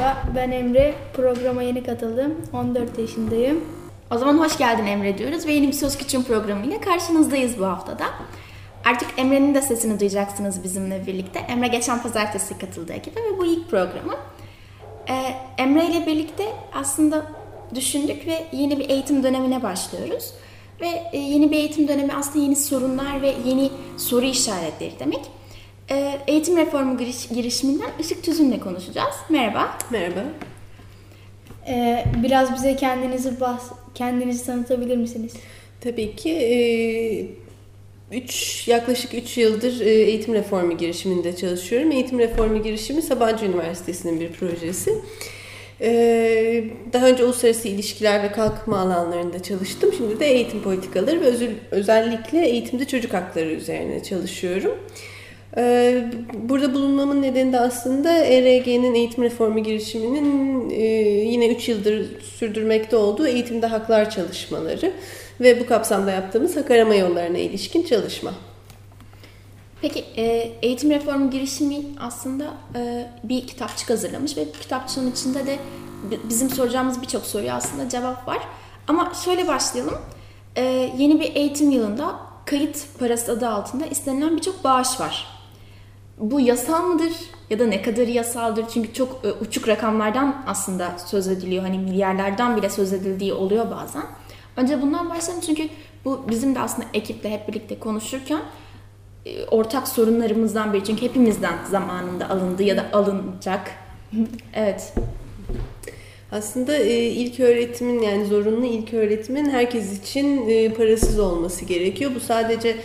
Merhaba, ben Emre. Programa yeni katıldım. 14 yaşındayım. O zaman hoş geldin Emre diyoruz ve yeni bir Söz Küçüğün programıyla karşınızdayız bu haftada. Artık Emre'nin de sesini duyacaksınız bizimle birlikte. Emre geçen pazartesi katıldı ekibe ve bu ilk programı. Ee, Emre ile birlikte aslında düşündük ve yeni bir eğitim dönemine başlıyoruz. Ve e, yeni bir eğitim dönemi aslında yeni sorunlar ve yeni soru işaretleri demek. Ee, eğitim reformu giriş, girişiminden Işık Tüzün'le konuşacağız. Merhaba. Merhaba. Ee, biraz bize kendinizi bahs kendinizi tanıtabilir misiniz? Tabii ki. E, üç, yaklaşık 3 yıldır e, eğitim reformu girişiminde çalışıyorum. Eğitim reformu girişimi Sabancı Üniversitesi'nin bir projesi. E, daha önce uluslararası ilişkiler ve kalkınma alanlarında çalıştım. Şimdi de eğitim politikaları ve özellikle eğitimde çocuk hakları üzerine çalışıyorum. Ee, burada bulunmamın nedeni de aslında ERG'nin eğitim reformu girişiminin e, yine 3 yıldır sürdürmekte olduğu eğitimde haklar çalışmaları ve bu kapsamda yaptığımız hak arama yollarına ilişkin çalışma. Peki e, eğitim reformu girişimi aslında e, bir kitapçık hazırlamış ve kitapçığın içinde de bizim soracağımız birçok soruya aslında cevap var. Ama şöyle başlayalım. Yeni bir eğitim yılında kayıt parası adı altında istenilen birçok bağış var. Bu yasal mıdır ya da ne kadar yasaldır? Çünkü çok e, uçuk rakamlardan aslında söz ediliyor. Hani milyarlardan bile söz edildiği oluyor bazen. Önce bundan başlayalım çünkü bu bizim de aslında ekiple hep birlikte konuşurken e, ortak sorunlarımızdan biri. Çünkü hepimizden zamanında alındı ya da alınacak. evet. Aslında e, ilk öğretimin yani zorunlu ilk öğretimin herkes için parasız olması gerekiyor. Bu sadece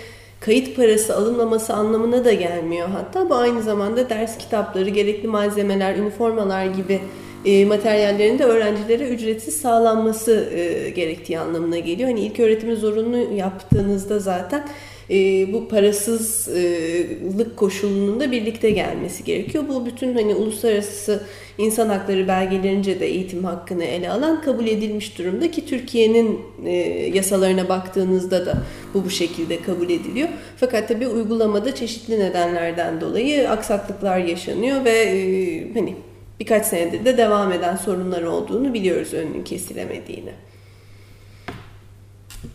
kayıt parası alınmaması anlamına da gelmiyor. Hatta bu aynı zamanda ders kitapları, gerekli malzemeler, üniformalar gibi e, materyallerin de öğrencilere ücretsiz sağlanması e, gerektiği anlamına geliyor. Hani ilk öğretimi zorunlu yaptığınızda zaten e, bu parasızlık koşulunun da birlikte gelmesi gerekiyor. Bu bütün hani uluslararası insan hakları belgelerince de eğitim hakkını ele alan kabul edilmiş durumda ki Türkiye'nin e, yasalarına baktığınızda da bu bu şekilde kabul ediliyor. Fakat tabii uygulamada çeşitli nedenlerden dolayı aksaklıklar yaşanıyor ve e, hani birkaç senedir de devam eden sorunlar olduğunu biliyoruz önünün kesilemediğini.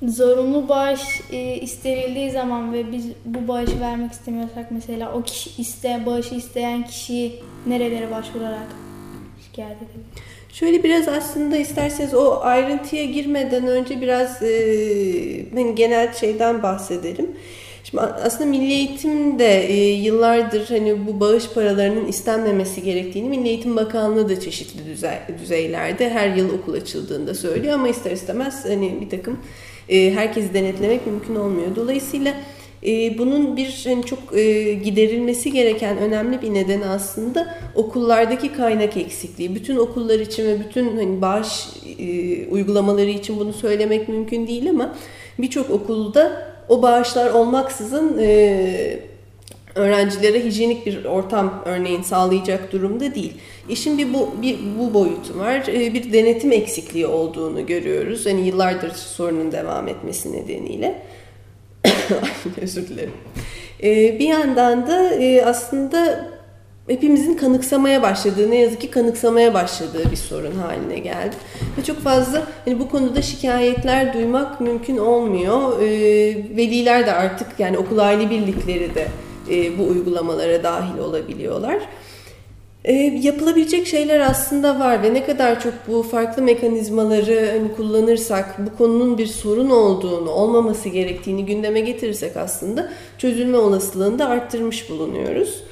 Zorunlu bağış e, istenildiği zaman ve biz bu bağışı vermek istemiyorsak mesela o kişi iste bağışı isteyen kişi nerelere başvurarak şikayet edebilir? Şöyle biraz aslında isterseniz o ayrıntıya girmeden önce biraz e, hani genel şeyden bahsedelim. Şimdi aslında Milli Eğitim de e, yıllardır hani bu bağış paralarının istenmemesi gerektiğini Milli Eğitim Bakanlığı da çeşitli düzey, düzeylerde her yıl okul açıldığında söylüyor ama ister istemez hani bir takım e, herkesi denetlemek mümkün olmuyor. Dolayısıyla e, bunun bir hani çok e, giderilmesi gereken önemli bir nedeni aslında okullardaki kaynak eksikliği. Bütün okullar için ve bütün hani bağış uygulamaları için bunu söylemek mümkün değil ama birçok okulda o bağışlar olmaksızın e, öğrencilere hijyenik bir ortam örneğin sağlayacak durumda değil. İşin bir bu bir bu boyutu var. E, bir denetim eksikliği olduğunu görüyoruz. Hani yıllardır sorunun devam etmesi nedeniyle. Özür dilerim. E, bir yandan da e, aslında hepimizin kanıksamaya başladığı, ne yazık ki kanıksamaya başladığı bir sorun haline geldi. Ve çok fazla hani bu konuda şikayetler duymak mümkün olmuyor. veliler de artık yani okul aile birlikleri de bu uygulamalara dahil olabiliyorlar. E, yapılabilecek şeyler aslında var ve ne kadar çok bu farklı mekanizmaları hani kullanırsak bu konunun bir sorun olduğunu, olmaması gerektiğini gündeme getirirsek aslında çözülme olasılığını da arttırmış bulunuyoruz.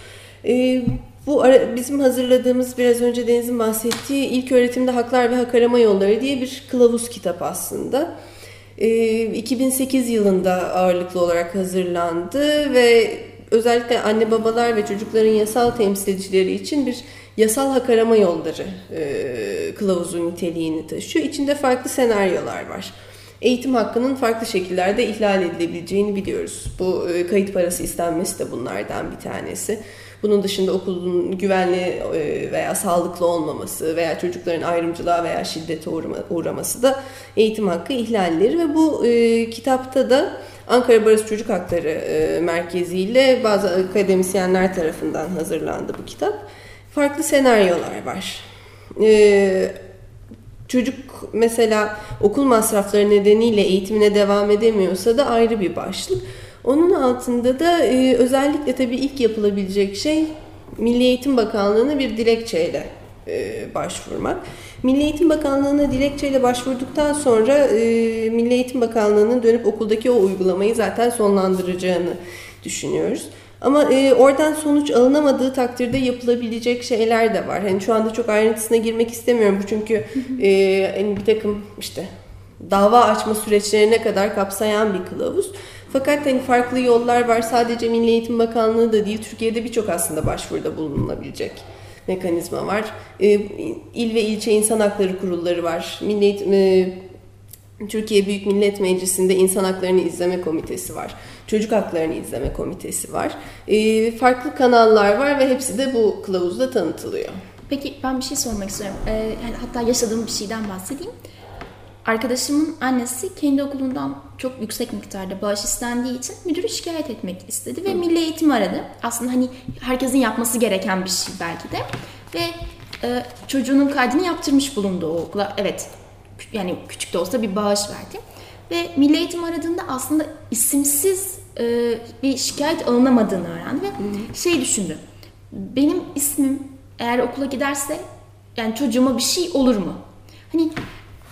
E, bu bizim hazırladığımız biraz önce Deniz'in bahsettiği ilk öğretimde haklar ve hak arama yolları diye bir kılavuz kitap aslında. E, 2008 yılında ağırlıklı olarak hazırlandı ve özellikle anne babalar ve çocukların yasal temsilcileri için bir yasal hak arama yolları e, kılavuzu niteliğini taşıyor. İçinde farklı senaryolar var. Eğitim hakkının farklı şekillerde ihlal edilebileceğini biliyoruz. Bu e, kayıt parası istenmesi de bunlardan bir tanesi. Bunun dışında okulun güvenli e, veya sağlıklı olmaması veya çocukların ayrımcılığa veya şiddete uğraması da eğitim hakkı ihlalleri ve bu e, kitapta da Ankara Barış Çocuk Hakları e, Merkezi ile bazı akademisyenler tarafından hazırlandı bu kitap. Farklı senaryolar var. e, çocuk mesela okul masrafları nedeniyle eğitimine devam edemiyorsa da ayrı bir başlık. Onun altında da e, özellikle tabii ilk yapılabilecek şey Milli Eğitim Bakanlığı'na bir dilekçeyle başvurmak. Milli Eğitim Bakanlığı'na dilekçeyle başvurduktan sonra e, Milli Eğitim Bakanlığı'nın dönüp okuldaki o uygulamayı zaten sonlandıracağını düşünüyoruz. Ama e, oradan sonuç alınamadığı takdirde yapılabilecek şeyler de var. Hani şu anda çok ayrıntısına girmek istemiyorum bu çünkü e, hani bir takım işte dava açma süreçlerine kadar kapsayan bir kılavuz. Fakat hani farklı yollar var. Sadece Milli Eğitim Bakanlığı da değil, Türkiye'de birçok aslında başvuruda bulunabilecek mekanizma var. E, il ve ilçe insan hakları kurulları var. Milli Eğitim, e, Türkiye Büyük Millet Meclisi'nde İnsan Haklarını İzleme Komitesi var. Çocuk Haklarını İzleme Komitesi var. E, farklı kanallar var ve hepsi de bu kılavuzda tanıtılıyor. Peki ben bir şey sormak istiyorum. Ee, yani hatta yaşadığım bir şeyden bahsedeyim. Arkadaşımın annesi kendi okulundan çok yüksek miktarda bağış istendiği için müdürü şikayet etmek istedi ve milli eğitim aradı. Aslında hani herkesin yapması gereken bir şey belki de. Ve e, çocuğunun kaydını yaptırmış bulundu o okula. Evet yani küçük de olsa bir bağış verdi. Ve milli eğitim aradığında aslında isimsiz e, bir şikayet alınamadığını öğrendi ve şey düşündü. Benim ismim eğer okula giderse yani çocuğuma bir şey olur mu? Hani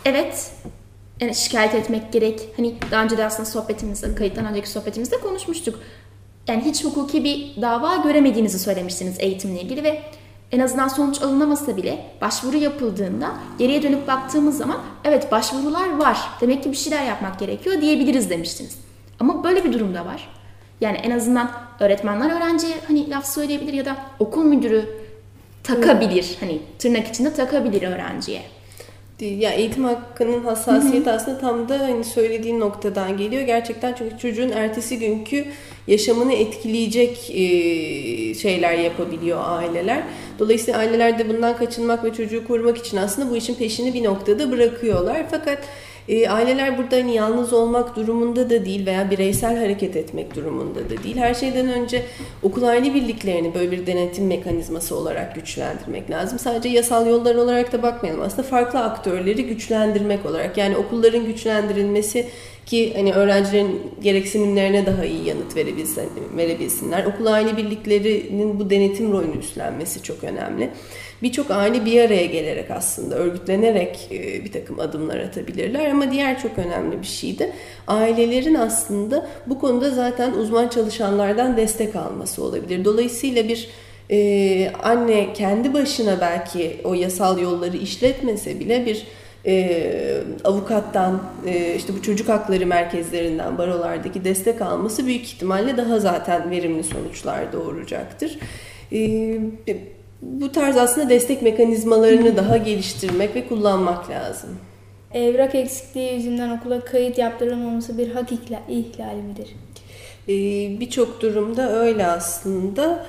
evet yani şikayet etmek gerek. Hani daha önce de aslında sohbetimizde, kayıttan önceki sohbetimizde konuşmuştuk. Yani hiç hukuki bir dava göremediğinizi söylemiştiniz eğitimle ilgili ve en azından sonuç alınamasa bile başvuru yapıldığında geriye dönüp baktığımız zaman evet başvurular var. Demek ki bir şeyler yapmak gerekiyor diyebiliriz demiştiniz. Ama böyle bir durumda var. Yani en azından öğretmenler öğrenciye hani laf söyleyebilir ya da okul müdürü takabilir. Hani tırnak içinde takabilir öğrenciye. Ya eğitim hakkının hassasiyeti aslında tam da hani söylediğin noktadan geliyor. Gerçekten çünkü çocuğun ertesi günkü yaşamını etkileyecek şeyler yapabiliyor aileler. Dolayısıyla aileler de bundan kaçınmak ve çocuğu korumak için aslında bu işin peşini bir noktada bırakıyorlar. Fakat e, aileler burada hani yalnız olmak durumunda da değil veya bireysel hareket etmek durumunda da değil. Her şeyden önce okul aile birliklerini böyle bir denetim mekanizması olarak güçlendirmek lazım. Sadece yasal yollar olarak da bakmayalım. Aslında farklı aktörleri güçlendirmek olarak yani okulların güçlendirilmesi ki hani öğrencilerin gereksinimlerine daha iyi yanıt verebilsin, verebilsinler. Okul aile birliklerinin bu denetim rolünü üstlenmesi çok önemli. Birçok aile bir araya gelerek aslında örgütlenerek e, bir takım adımlar atabilirler ama diğer çok önemli bir şey de ailelerin aslında bu konuda zaten uzman çalışanlardan destek alması olabilir. Dolayısıyla bir e, anne kendi başına belki o yasal yolları işletmese bile bir e, avukattan, e, işte bu çocuk hakları merkezlerinden, barolardaki destek alması büyük ihtimalle daha zaten verimli sonuçlar doğuracaktır. E, bu tarz aslında destek mekanizmalarını daha geliştirmek ve kullanmak lazım. Evrak eksikliği yüzünden okula kayıt yaptırılmaması bir hak ihlali midir? Ee, Birçok durumda öyle aslında.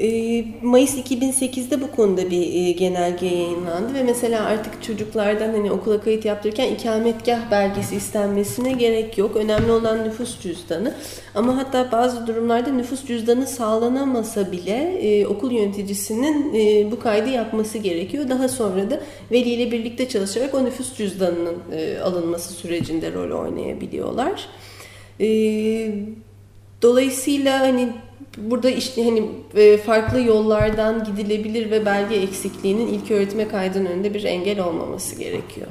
Ee, Mayıs 2008'de bu konuda bir e, genelge yayınlandı ve mesela artık çocuklardan hani okula kayıt yaptırırken ikametgah belgesi istenmesine gerek yok. Önemli olan nüfus cüzdanı. Ama hatta bazı durumlarda nüfus cüzdanı sağlanamasa bile e, okul yöneticisinin e, bu kaydı yapması gerekiyor. Daha sonra da veliyle birlikte çalışarak o nüfus cüzdanının alınması sürecinde rol oynayabiliyorlar. Dolayısıyla hani burada işte hani e, farklı yollardan gidilebilir ve belge eksikliğinin ilk öğretime kaydının önünde bir engel olmaması gerekiyor.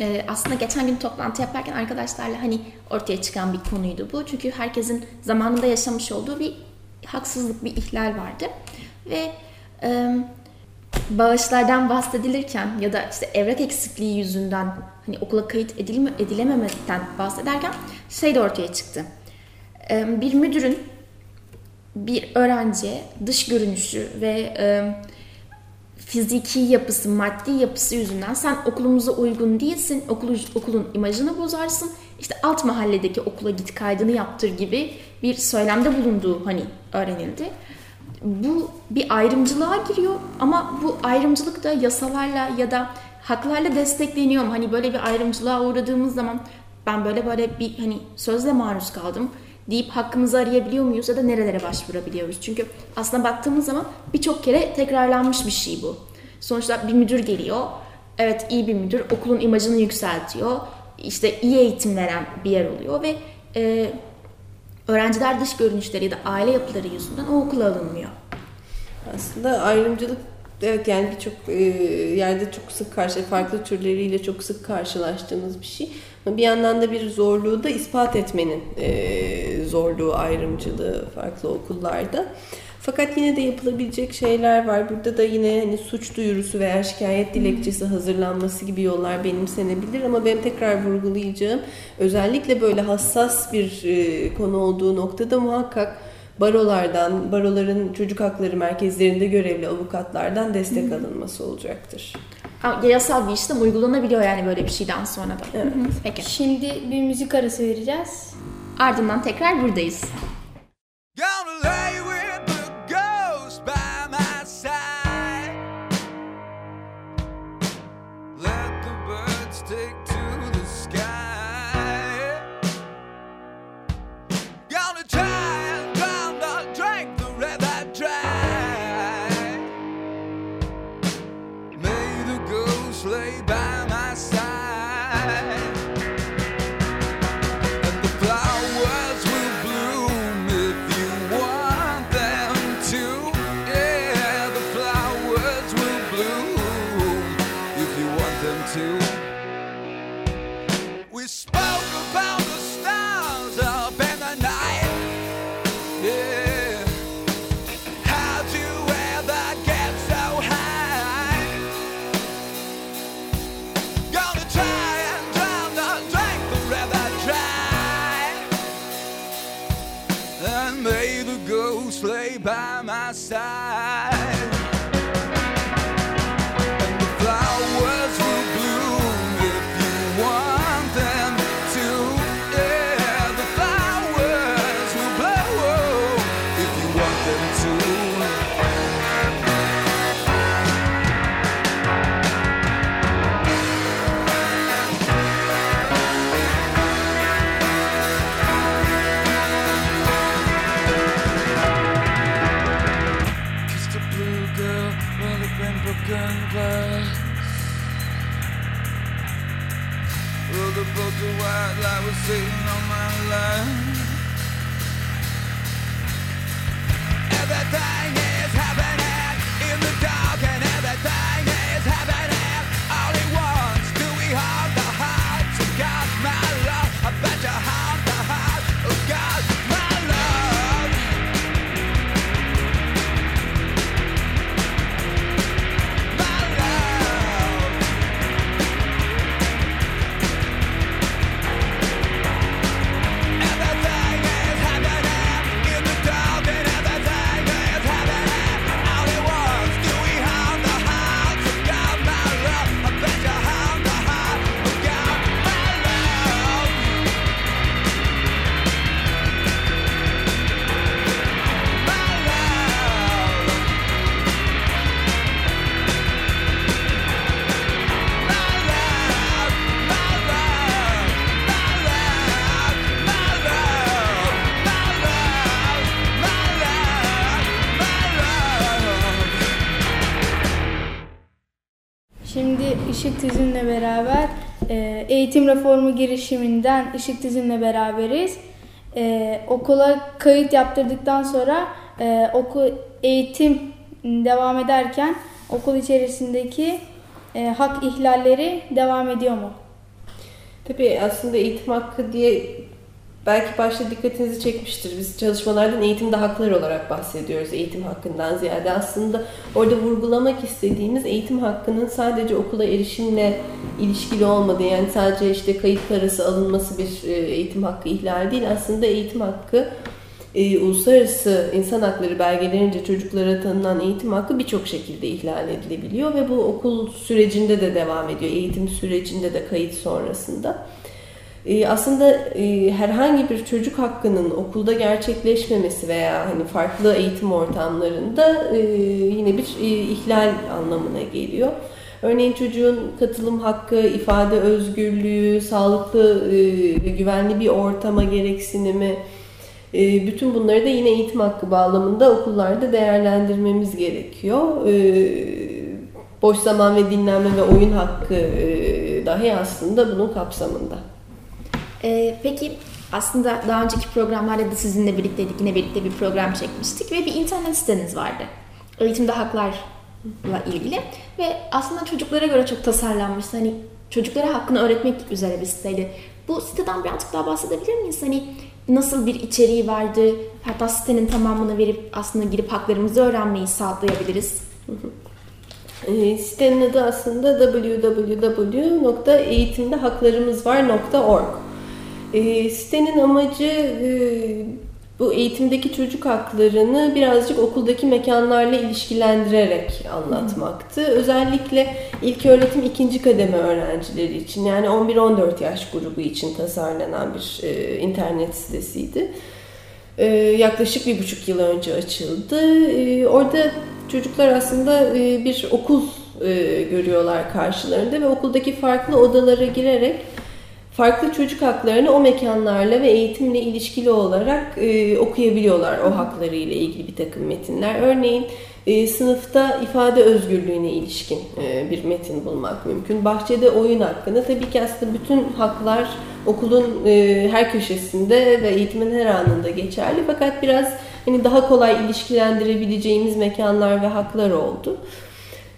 Ee, aslında geçen gün toplantı yaparken arkadaşlarla hani ortaya çıkan bir konuydu bu. Çünkü herkesin zamanında yaşamış olduğu bir haksızlık, bir ihlal vardı. Ve e, bağışlardan bahsedilirken ya da işte evrak eksikliği yüzünden hani okula kayıt edilme, edilememekten bahsederken şey de ortaya çıktı. E, bir müdürün bir öğrenciye dış görünüşü ve e, fiziki yapısı, maddi yapısı yüzünden sen okulumuza uygun değilsin, okul, okulun imajını bozarsın, işte alt mahalledeki okula git kaydını yaptır gibi bir söylemde bulunduğu hani öğrenildi. Bu bir ayrımcılığa giriyor ama bu ayrımcılık da yasalarla ya da haklarla destekleniyor? Hani böyle bir ayrımcılığa uğradığımız zaman ben böyle böyle bir hani sözle maruz kaldım deyip hakkımızı arayabiliyor muyuz ya da nerelere başvurabiliyoruz? Çünkü aslında baktığımız zaman birçok kere tekrarlanmış bir şey bu. Sonuçta bir müdür geliyor. Evet iyi bir müdür okulun imajını yükseltiyor. İşte iyi eğitim veren bir yer oluyor ve e, öğrenciler dış görünüşleri ya da aile yapıları yüzünden o okula alınmıyor. Aslında ayrımcılık evet yani birçok e, yerde çok sık karşı farklı türleriyle çok sık karşılaştığımız bir şey. Bir yandan da bir zorluğu da ispat etmenin e, zorluğu ayrımcılığı farklı okullarda. Fakat yine de yapılabilecek şeyler var. Burada da yine hani suç duyurusu veya şikayet dilekçesi hazırlanması gibi yollar benimsenebilir ama benim tekrar vurgulayacağım özellikle böyle hassas bir e, konu olduğu noktada muhakkak barolardan, baroların çocuk hakları merkezlerinde görevli avukatlardan destek alınması olacaktır. Yasal bir işlem uygulanabiliyor yani böyle bir şeyden sonra da. Evet. Peki. Şimdi bir müzik arası vereceğiz. Ardından tekrar buradayız. passar. Eğitim reformu girişiminden Işık Tüzün'le beraberiz. E, okula kayıt yaptırdıktan sonra e, okul eğitim devam ederken okul içerisindeki e, hak ihlalleri devam ediyor mu? Tabii aslında eğitim hakkı diye belki başta dikkatinizi çekmiştir. Biz çalışmalardan eğitimde haklar olarak bahsediyoruz. Eğitim hakkından ziyade aslında orada vurgulamak istediğimiz eğitim hakkının sadece okula erişimle ilişkili olmadığı yani sadece işte kayıt parası alınması bir e, eğitim hakkı ihlali değil. Aslında eğitim hakkı e, uluslararası insan hakları belgelerince çocuklara tanınan eğitim hakkı birçok şekilde ihlal edilebiliyor ve bu okul sürecinde de devam ediyor. Eğitim sürecinde de kayıt sonrasında. E, aslında e, herhangi bir çocuk hakkının okulda gerçekleşmemesi veya hani farklı eğitim ortamlarında e, yine bir e, ihlal anlamına geliyor. Örneğin çocuğun katılım hakkı, ifade özgürlüğü, sağlıklı ve güvenli bir ortama gereksinimi, bütün bunları da yine eğitim hakkı bağlamında okullarda değerlendirmemiz gerekiyor. Boş zaman ve dinlenme ve oyun hakkı dahi aslında bunun kapsamında. Ee, peki aslında daha önceki programlarda da sizinle birlikteydik. Yine birlikte bir program çekmiştik ve bir internet siteniz vardı. Eğitimde haklarla ilgili ve aslında çocuklara göre çok tasarlanmış. Hani çocuklara hakkını öğretmek üzere bir siteydi. Bu siteden birazcık daha bahsedebilir miyiz? Hani nasıl bir içeriği vardı? Hatta sitenin tamamını verip aslında girip haklarımızı öğrenmeyi sağlayabiliriz. E, sitenin adı aslında www.eğitimdehaklarımızvar.org. E, sitenin amacı e, bu eğitimdeki çocuk haklarını birazcık okuldaki mekanlarla ilişkilendirerek anlatmaktı. Özellikle ilk öğretim ikinci kademe öğrencileri için yani 11-14 yaş grubu için tasarlanan bir e, internet sitesiydi. E, yaklaşık bir buçuk yıl önce açıldı. E, orada çocuklar aslında e, bir okul e, görüyorlar karşılarında ve okuldaki farklı odalara girerek farklı çocuk haklarını o mekanlarla ve eğitimle ilişkili olarak e, okuyabiliyorlar o hakları ile ilgili bir takım metinler. Örneğin e, sınıfta ifade özgürlüğüne ilişkin e, bir metin bulmak mümkün. Bahçede oyun hakkında tabii ki aslında bütün haklar okulun e, her köşesinde ve eğitimin her anında geçerli fakat biraz hani daha kolay ilişkilendirebileceğimiz mekanlar ve haklar oldu.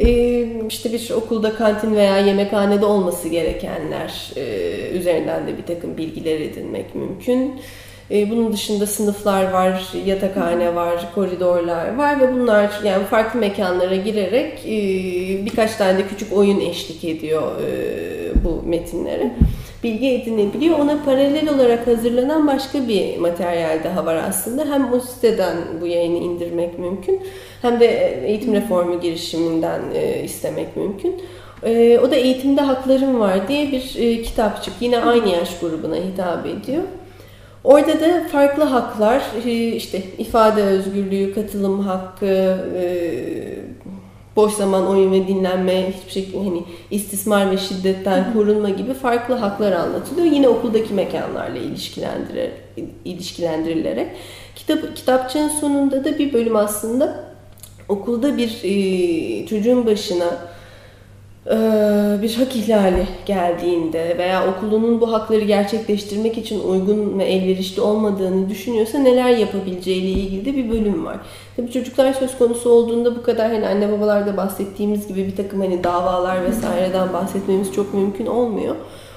Ee, işte bir okulda kantin veya yemekhanede olması gerekenler e, üzerinden de bir takım bilgiler edinmek mümkün. E, bunun dışında sınıflar var, yatakhane var, koridorlar var ve bunlar yani farklı mekanlara girerek e, birkaç tane de küçük oyun eşlik ediyor bu metinlere. Bilgi edinebiliyor. Ona paralel olarak hazırlanan başka bir materyal daha var aslında. Hem o siteden bu yayını indirmek mümkün hem de eğitim reformu girişiminden istemek mümkün. O da Eğitimde Haklarım Var diye bir kitapçık. Yine aynı yaş grubuna hitap ediyor. Orada da farklı haklar, işte ifade özgürlüğü, katılım hakkı, boş zaman oyun ve dinlenme, hiçbir şekilde hani istismar ve şiddetten korunma gibi farklı haklar anlatılıyor. Yine okuldaki mekanlarla ilişkilendirilerek. Kitap, kitapçığın sonunda da bir bölüm aslında okulda bir çocuğun başına bir hak ihlali geldiğinde veya okulunun bu hakları gerçekleştirmek için uygun ve elverişli olmadığını düşünüyorsa neler yapabileceğiyle ilgili de bir bölüm var. Tabii çocuklar söz konusu olduğunda bu kadar hani anne babalarda bahsettiğimiz gibi bir takım hani davalar vesaireden bahsetmemiz çok mümkün olmuyor.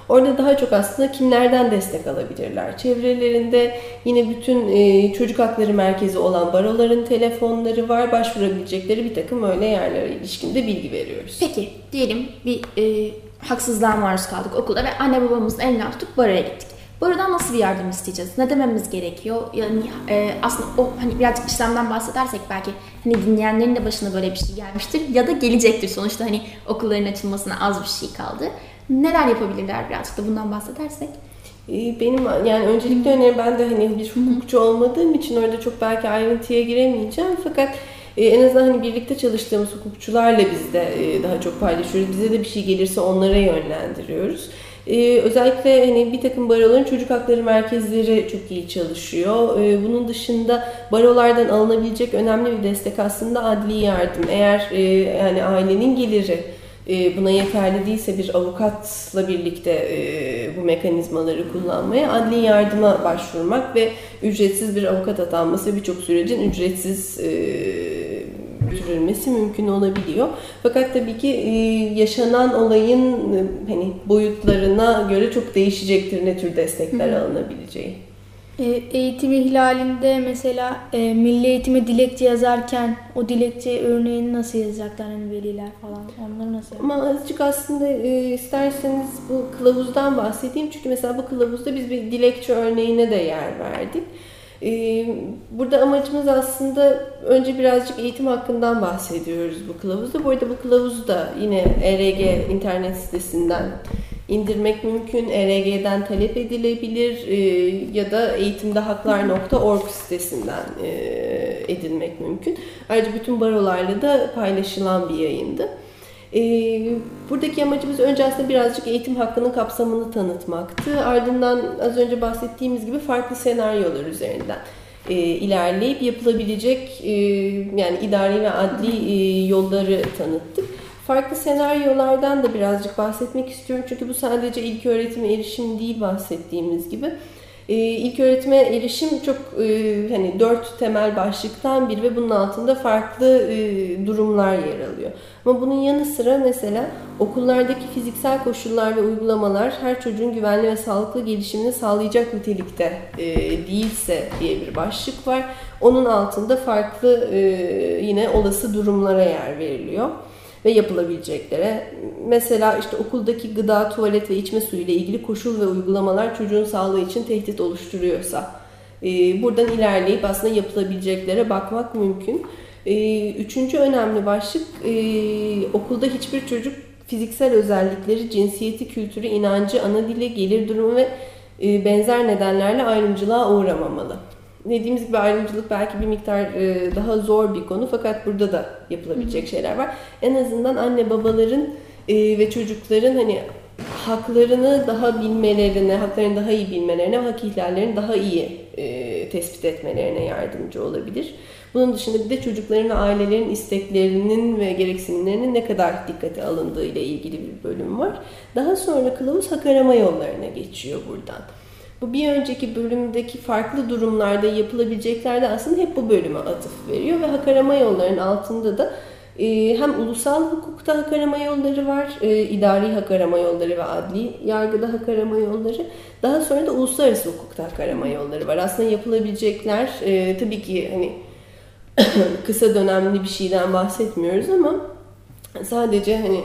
Orada daha çok aslında kimlerden destek alabilirler? Çevrelerinde yine bütün e, çocuk hakları merkezi olan baroların telefonları var. Başvurabilecekleri bir takım öyle yerlere ilişkinde bilgi veriyoruz. Peki diyelim bir e, haksızlığa maruz kaldık okulda ve anne babamızın elinden tutup baroya gittik. Barodan nasıl bir yardım isteyeceğiz? Ne dememiz gerekiyor? Yani e, aslında o hani birazcık işlemden bahsedersek belki hani dinleyenlerin de başına böyle bir şey gelmiştir ya da gelecektir. Sonuçta hani okulların açılmasına az bir şey kaldı. Neler yapabilirler birazcık da bundan bahsedersek? Ee, benim yani öncelikle önerim ben de hani bir hukukçu olmadığım için orada çok belki ayrıntıya giremeyeceğim fakat e, en azından hani birlikte çalıştığımız hukukçularla biz de e, daha çok paylaşıyoruz. Bize de bir şey gelirse onlara yönlendiriyoruz. Ee, özellikle hani bir takım baroların çocuk hakları merkezleri çok iyi çalışıyor. Ee, bunun dışında barolardan alınabilecek önemli bir destek aslında adli yardım. Eğer e, yani ailenin geliri e, buna yeterli değilse bir avukatla birlikte e, bu mekanizmaları kullanmaya, adli yardıma başvurmak ve ücretsiz bir avukat atanması birçok sürecin ücretsiz e, mümkün olabiliyor. Fakat tabii ki yaşanan olayın hani boyutlarına göre çok değişecektir ne tür destekler alınabileceği. E, eğitim ihlalinde mesela e, milli eğitime dilekçe yazarken o dilekçe örneğini nasıl yazacaklar hani veliler falan onları nasıl Ama azıcık aslında e, isterseniz bu kılavuzdan bahsedeyim. Çünkü mesela bu kılavuzda biz bir dilekçe örneğine de yer verdik. E, burada amacımız aslında önce birazcık eğitim hakkından bahsediyoruz bu kılavuzda. Bu arada bu kılavuz da yine ERG internet sitesinden indirmek mümkün. ERG'den talep edilebilir e, ya da eğitimdehaklar.org sitesinden e, edinmek mümkün. Ayrıca bütün barolarla da paylaşılan bir yayındı. E, buradaki amacımız önce aslında birazcık eğitim hakkının kapsamını tanıtmaktı. Ardından az önce bahsettiğimiz gibi farklı senaryolar üzerinden e, ilerleyip yapılabilecek e, yani idari ve adli e, yolları tanıttık. Farklı senaryolardan da birazcık bahsetmek istiyorum çünkü bu sadece ilk öğretime erişim değil bahsettiğimiz gibi. Ee, ilk öğretime erişim çok e, hani dört temel başlıktan bir ve bunun altında farklı e, durumlar yer alıyor. Ama bunun yanı sıra mesela okullardaki fiziksel koşullar ve uygulamalar her çocuğun güvenli ve sağlıklı gelişimini sağlayacak nitelikte e, değilse diye bir başlık var. Onun altında farklı yine olası durumlara yer veriliyor ve yapılabileceklere. Mesela işte okuldaki gıda, tuvalet ve içme suyu ile ilgili koşul ve uygulamalar çocuğun sağlığı için tehdit oluşturuyorsa e, buradan ilerleyip aslında yapılabileceklere bakmak mümkün. E, üçüncü önemli başlık e, okulda hiçbir çocuk fiziksel özellikleri, cinsiyeti, kültürü, inancı, ana dili, gelir durumu ve benzer nedenlerle ayrımcılığa uğramamalı dediğimiz gibi ayrımcılık belki bir miktar e, daha zor bir konu fakat burada da yapılabilecek şeyler var. En azından anne babaların e, ve çocukların hani haklarını daha bilmelerine, haklarını daha iyi bilmelerine hak ihlallerini daha iyi e, tespit etmelerine yardımcı olabilir. Bunun dışında bir de çocukların ve ailelerin isteklerinin ve gereksinimlerinin ne kadar dikkate alındığı ile ilgili bir bölüm var. Daha sonra kılavuz hak arama yollarına geçiyor buradan. Bu bir önceki bölümdeki farklı durumlarda yapılabilecekler de aslında hep bu bölüme atıf veriyor ve hak arama yollarının altında da e, hem ulusal hukukta hak arama yolları var, e, idari hak arama yolları ve adli yargıda hak arama yolları. Daha sonra da uluslararası hukukta hak arama yolları var. Aslında yapılabilecekler e, tabii ki hani kısa dönemli bir şeyden bahsetmiyoruz ama sadece hani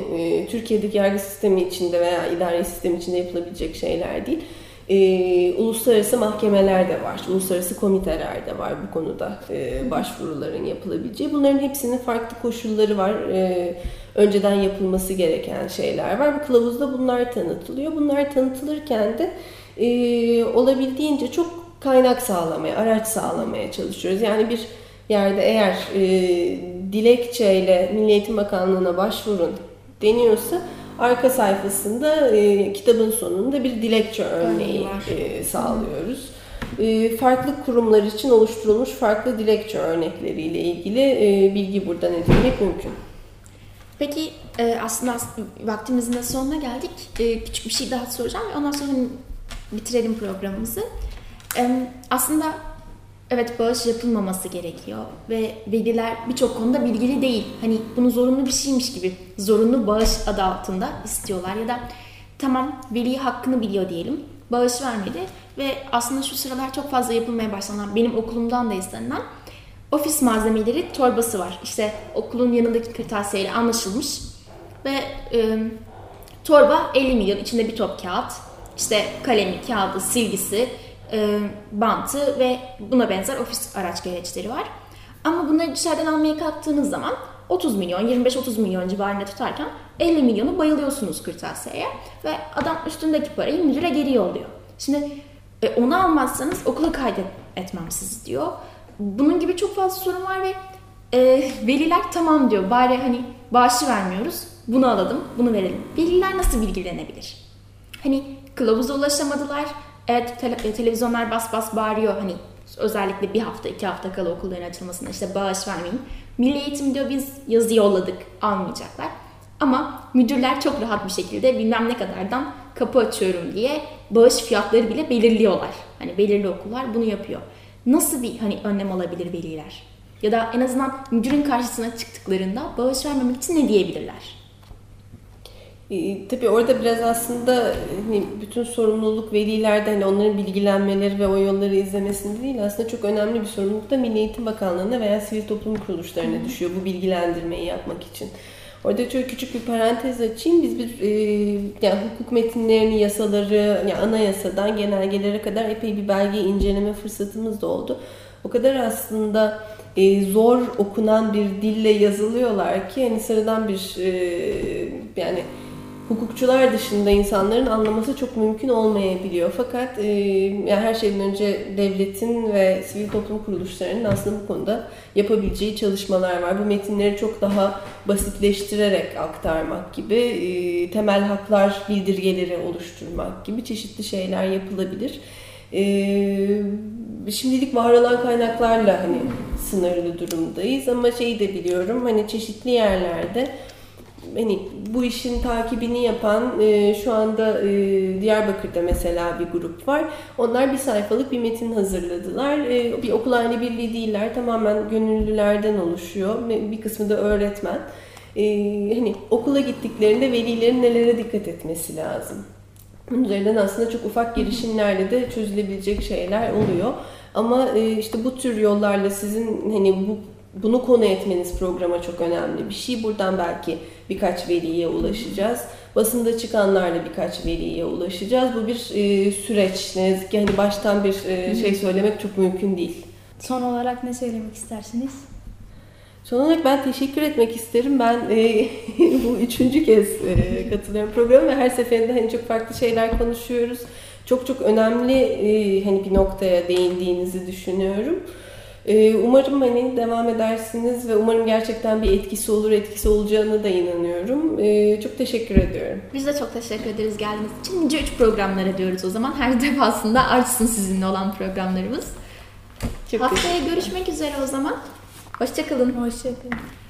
Türkiye'deki yargı sistemi içinde veya idari sistem içinde yapılabilecek şeyler değil e, uluslararası mahkemeler de var, uluslararası komiteler de var bu konuda e, başvuruların yapılabileceği. Bunların hepsinin farklı koşulları var. E, önceden yapılması gereken şeyler var. Bu kılavuzda bunlar tanıtılıyor. Bunlar tanıtılırken de e, olabildiğince çok kaynak sağlamaya, araç sağlamaya çalışıyoruz. Yani bir yerde eğer e, dilekçeyle Milli Eğitim Bakanlığı'na başvurun deniyorsa arka sayfasında e, kitabın sonunda bir dilekçe örneği e, sağlıyoruz. E, farklı kurumlar için oluşturulmuş farklı dilekçe örnekleriyle ilgili e, bilgi buradan edinmek mümkün. Peki e, aslında vaktimizin de sonuna geldik. E, küçük bir şey daha soracağım ve ondan sonra bitirelim programımızı. E, aslında evet bağış yapılmaması gerekiyor ve veliler birçok konuda bilgili değil. Hani bunu zorunlu bir şeymiş gibi zorunlu bağış adı altında istiyorlar ya da tamam veli hakkını biliyor diyelim bağış vermedi ve aslında şu sıralar çok fazla yapılmaya başlanan benim okulumdan da istenilen ofis malzemeleri torbası var. İşte okulun yanındaki kırtasiyeyle anlaşılmış ve e, torba 50 milyon içinde bir top kağıt işte kalemi, kağıdı, silgisi, e, bantı ve buna benzer ofis araç gereçleri var. Ama bunları dışarıdan almaya kalktığınız zaman 30 milyon, 25-30 milyon civarında tutarken 50 milyonu bayılıyorsunuz kırtasiyeye ve adam üstündeki parayı müdüre geri yolluyor. Şimdi e, onu almazsanız okula kaydetmem sizi diyor. Bunun gibi çok fazla sorun var ve e, veliler tamam diyor bari hani bağışı vermiyoruz bunu alalım bunu verelim. Veliler nasıl bilgilenebilir? Hani kılavuza ulaşamadılar, Evet tele, e, televizyonlar bas bas bağırıyor hani özellikle bir hafta iki hafta kala okulların açılmasına işte bağış vermeyin. Milli eğitim diyor biz yazı yolladık almayacaklar. Ama müdürler çok rahat bir şekilde bilmem ne kadardan kapı açıyorum diye bağış fiyatları bile belirliyorlar. Hani belirli okullar bunu yapıyor. Nasıl bir hani önlem alabilir veliler? Ya da en azından müdürün karşısına çıktıklarında bağış vermemek için ne diyebilirler? E, tabii orada biraz aslında hani bütün sorumluluk velilerde hani onların bilgilenmeleri ve o yolları izlemesinde değil aslında çok önemli bir sorumluluk da Milli Eğitim Bakanlığı'na veya sivil toplum kuruluşlarına Hı. düşüyor bu bilgilendirmeyi yapmak için. Orada çok küçük bir parantez açayım. Biz bir e, yani hukuk metinlerini, yasaları, yani anayasadan genelgelere kadar epey bir belge inceleme fırsatımız da oldu. O kadar aslında e, zor okunan bir dille yazılıyorlar ki hani sıradan bir e, yani hukukçular dışında insanların anlaması çok mümkün olmayabiliyor. Fakat e, yani her şeyden önce devletin ve sivil toplum kuruluşlarının aslında bu konuda yapabileceği çalışmalar var. Bu metinleri çok daha basitleştirerek aktarmak gibi, e, temel haklar bildirgeleri oluşturmak gibi çeşitli şeyler yapılabilir. E, şimdilik var olan kaynaklarla hani sınırlı durumdayız ama şeyi de biliyorum hani çeşitli yerlerde hani bu işin takibini yapan e, şu anda e, Diyarbakır'da mesela bir grup var. Onlar bir sayfalık bir metin hazırladılar. E, bir okul aile birliği değiller. Tamamen gönüllülerden oluşuyor. Bir kısmı da öğretmen. E, hani okula gittiklerinde velilerin nelere dikkat etmesi lazım. Bunun üzerinden aslında çok ufak girişimlerle de çözülebilecek şeyler oluyor. Ama e, işte bu tür yollarla sizin hani bu bunu konu etmeniz programa çok önemli bir şey. Buradan belki birkaç veliye ulaşacağız. Basında çıkanlarla birkaç veliye ulaşacağız. Bu bir e, süreç. Ne yazık ki hani baştan bir e, şey söylemek çok mümkün değil. Son olarak ne söylemek istersiniz? Son olarak ben teşekkür etmek isterim. Ben e, bu üçüncü kez e, katılıyorum programa ve her seferinde hani çok farklı şeyler konuşuyoruz. Çok çok önemli e, hani bir noktaya değindiğinizi düşünüyorum. E, umarım hani devam edersiniz ve umarım gerçekten bir etkisi olur, etkisi olacağına da inanıyorum. E, çok teşekkür ediyorum. Biz de çok teşekkür ederiz geldiğiniz için. Nice 3 programlara diyoruz o zaman. Her defasında artsın sizinle olan programlarımız. Çok Haftaya görüşmek üzere o zaman. Hoşçakalın. Hoşçakalın.